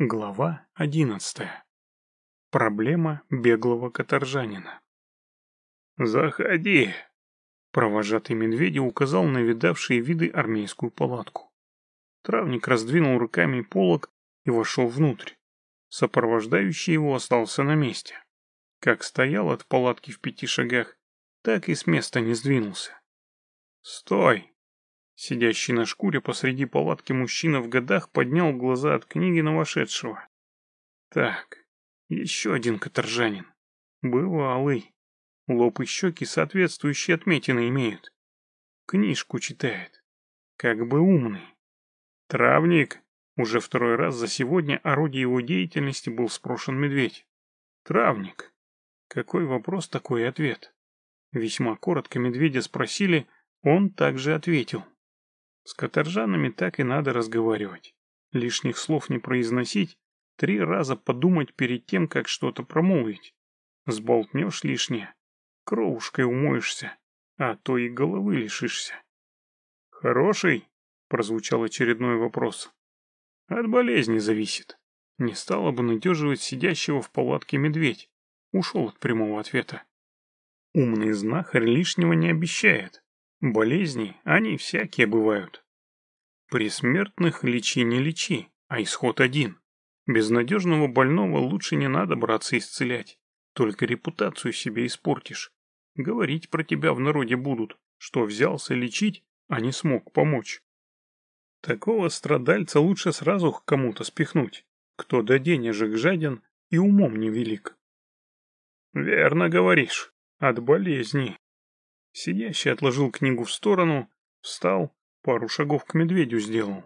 Глава одиннадцатая. Проблема беглого каторжанина. «Заходи!» Провожатый медведя указал на видавшие виды армейскую палатку. Травник раздвинул руками полог и вошел внутрь. Сопровождающий его остался на месте. Как стоял от палатки в пяти шагах, так и с места не сдвинулся. «Стой!» Сидящий на шкуре посреди палатки мужчина в годах поднял глаза от книги на вошедшего. Так, еще один каторжанин. Бывалый. Лоб и щеки соответствующие отметины имеют. Книжку читает. Как бы умный. Травник. Уже второй раз за сегодня орудие его деятельности был спрошен медведь. Травник. Какой вопрос, такой ответ. Весьма коротко медведя спросили, он также ответил. С каторжанами так и надо разговаривать. Лишних слов не произносить, три раза подумать перед тем, как что-то промолвить. Сболтнешь лишнее, кровушкой умоешься, а то и головы лишишься. «Хороший?» — прозвучал очередной вопрос. «От болезни зависит. Не стало бы надеживать сидящего в палатке медведь. Ушел от прямого ответа. Умный знахарь лишнего не обещает. Болезни, они всякие бывают. При смертных лечи не лечи, а исход один. Безнадежного больного лучше не надо браться исцелять. Только репутацию себе испортишь. Говорить про тебя в народе будут, что взялся лечить, а не смог помочь. Такого страдальца лучше сразу к кому-то спихнуть, кто до денежек жаден и умом невелик. Верно говоришь, от болезни. Сидящий отложил книгу в сторону, встал, пару шагов к медведю сделал.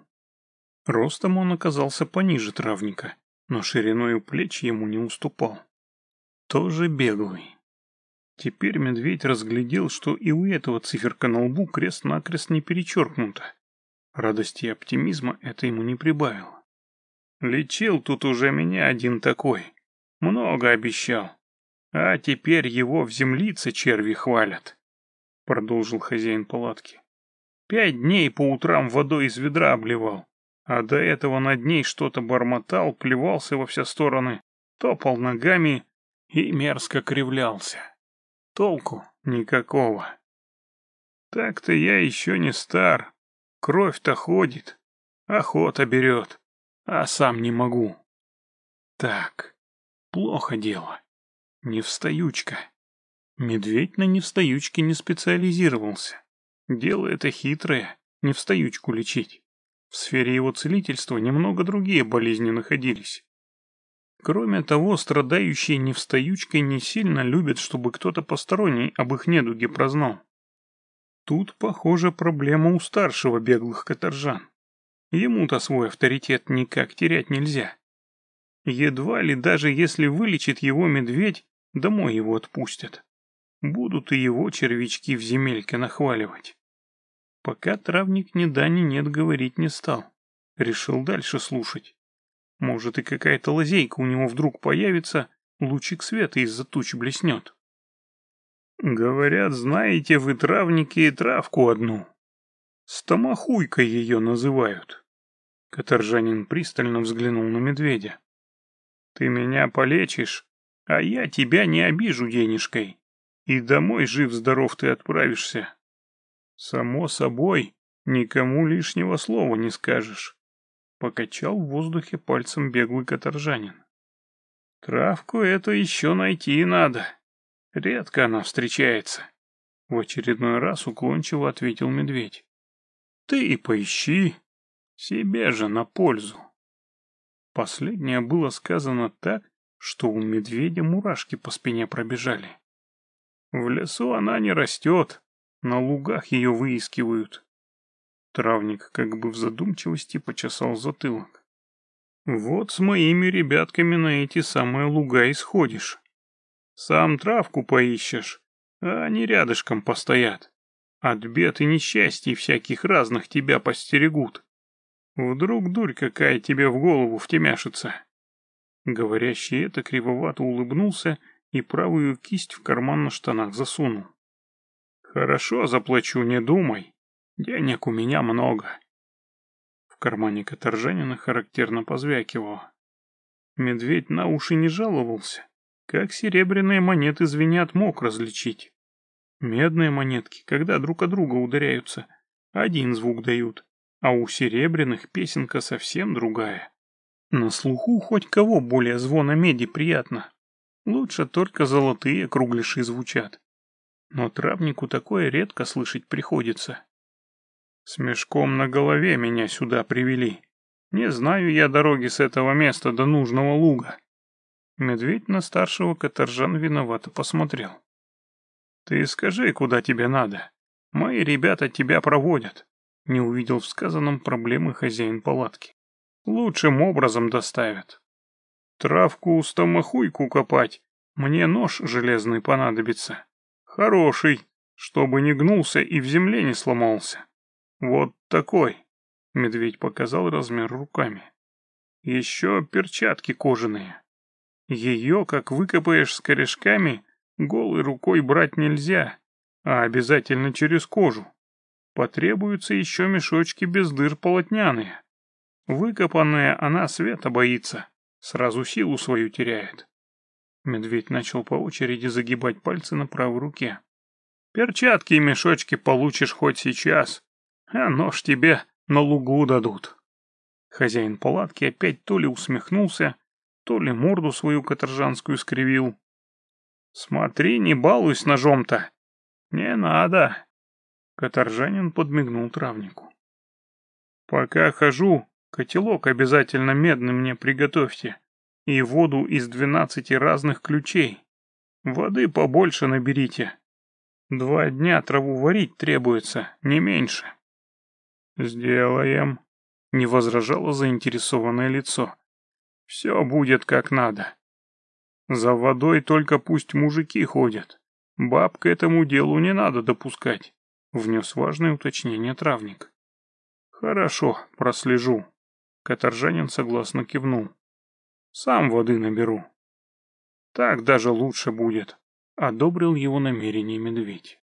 Ростом он оказался пониже травника, но шириной плеч ему не уступал. Тоже беглый. Теперь медведь разглядел, что и у этого циферка на лбу крест-накрест не перечеркнута. Радости и оптимизма это ему не прибавило. Лечил тут уже меня один такой. Много обещал. А теперь его в землице черви хвалят продолжил хозяин палатки. Пять дней по утрам водой из ведра обливал, а до этого над ней что-то бормотал, плевался во все стороны, топал ногами и мерзко кривлялся. Толку никакого. Так-то я еще не стар, кровь-то ходит, охота берет, а сам не могу. Так, плохо дело, не встаючка. Медведь на невстаючке не специализировался. Дело это хитрое, невстаючку лечить. В сфере его целительства немного другие болезни находились. Кроме того, страдающие невстаючкой не сильно любят, чтобы кто-то посторонний об их недуге прознал. Тут, похоже, проблема у старшего беглых каторжан. Ему-то свой авторитет никак терять нельзя. Едва ли даже если вылечит его медведь, домой его отпустят. Будут и его червячки в земельке нахваливать. Пока травник ни да ни нет говорить не стал. Решил дальше слушать. Может и какая-то лазейка у него вдруг появится, лучик света из-за туч блеснет. Говорят, знаете вы, травники, травку одну. Стомахуйкой ее называют. Каторжанин пристально взглянул на медведя. Ты меня полечишь, а я тебя не обижу денежкой. И домой жив-здоров ты отправишься. Само собой, никому лишнего слова не скажешь. Покачал в воздухе пальцем беглый каторжанин. Травку эту еще найти надо. Редко она встречается. В очередной раз уклончиво ответил медведь. Ты и поищи. Себе же на пользу. Последнее было сказано так, что у медведя мурашки по спине пробежали. В лесу она не растет, на лугах ее выискивают. Травник как бы в задумчивости почесал затылок. Вот с моими ребятками на эти самые луга исходишь. Сам травку поищешь, а они рядышком постоят. От бед и несчастий всяких разных тебя постерегут. Вдруг дурь какая тебе в голову втемяшится. Говорящий это кривовато улыбнулся и правую кисть в карман на штанах засунул. «Хорошо, заплачу, не думай. Денег у меня много». В кармане Каторжанина характерно позвякивало. Медведь на уши не жаловался. Как серебряные монеты звенят, мог различить. Медные монетки, когда друг о друга ударяются, один звук дают, а у серебряных песенка совсем другая. На слуху хоть кого более звона меди приятно. Лучше только золотые кругляши звучат. Но травнику такое редко слышать приходится. С мешком на голове меня сюда привели. Не знаю я дороги с этого места до нужного луга. Медведь на старшего каторжан виновато посмотрел. Ты скажи, куда тебе надо. Мои ребята тебя проводят. Не увидел в сказанном проблемы хозяин палатки. Лучшим образом доставят. Травку стомахуйку копать. Мне нож железный понадобится. Хороший, чтобы не гнулся и в земле не сломался. Вот такой. Медведь показал размер руками. Еще перчатки кожаные. Ее, как выкопаешь с корешками, голой рукой брать нельзя, а обязательно через кожу. Потребуются еще мешочки без дыр полотняные. Выкопанная она света боится, сразу силу свою теряет. Медведь начал по очереди загибать пальцы на правой руке. Перчатки и мешочки получишь хоть сейчас, а нож тебе на лугу дадут. Хозяин палатки опять то ли усмехнулся, то ли морду свою каторжанскую скривил. Смотри, не балуй ножом-то. Не надо. Каторжанин подмигнул травнику. Пока хожу, котелок обязательно медный мне приготовьте. И воду из двенадцати разных ключей. Воды побольше наберите. Два дня траву варить требуется, не меньше. «Сделаем», — не возражало заинтересованное лицо. «Все будет как надо. За водой только пусть мужики ходят. Баб к этому делу не надо допускать», — внес важное уточнение травник. «Хорошо, прослежу», — каторжанин согласно кивнул. «Сам воды наберу». «Так даже лучше будет», — одобрил его намерение медведь.